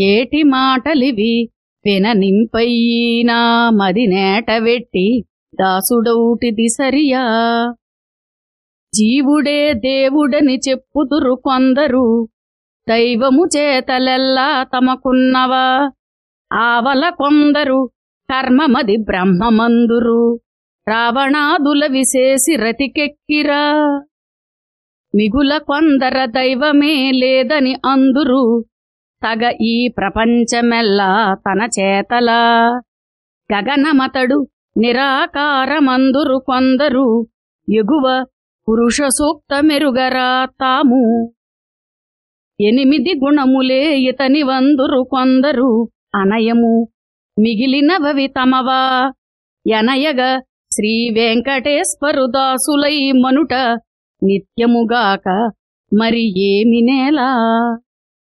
ఏటి మాటలివి? విననింపయ్యినా మది నేటవెట్టి దాసుడౌటిది సరియా జీవుడే దేవుడని చెప్పుదురు కొందరు దైవము చేతలెల్లా తమకున్నవా? ఆవల కొందరు కర్మమది బ్రహ్మమందురు రావణాదుల విశేసి రతికెక్కిరా? మిగుల కొందర దైవమే లేదని అందురు తగ ఈ ప్రపంచమెల్లా తన చేతలా. గగనమతడు నిరాకారమందురు కొందరు ఎగువ పురుష సూక్త మెరుగరా తాము. ఎనిమిది గుణములే ఇతని వందురు కొందరు అనయము. మిగిలినవవి తమవా? ఎనయగ శ్రీ మనుట నిత్యముగాక మరి ఏమి నేలా?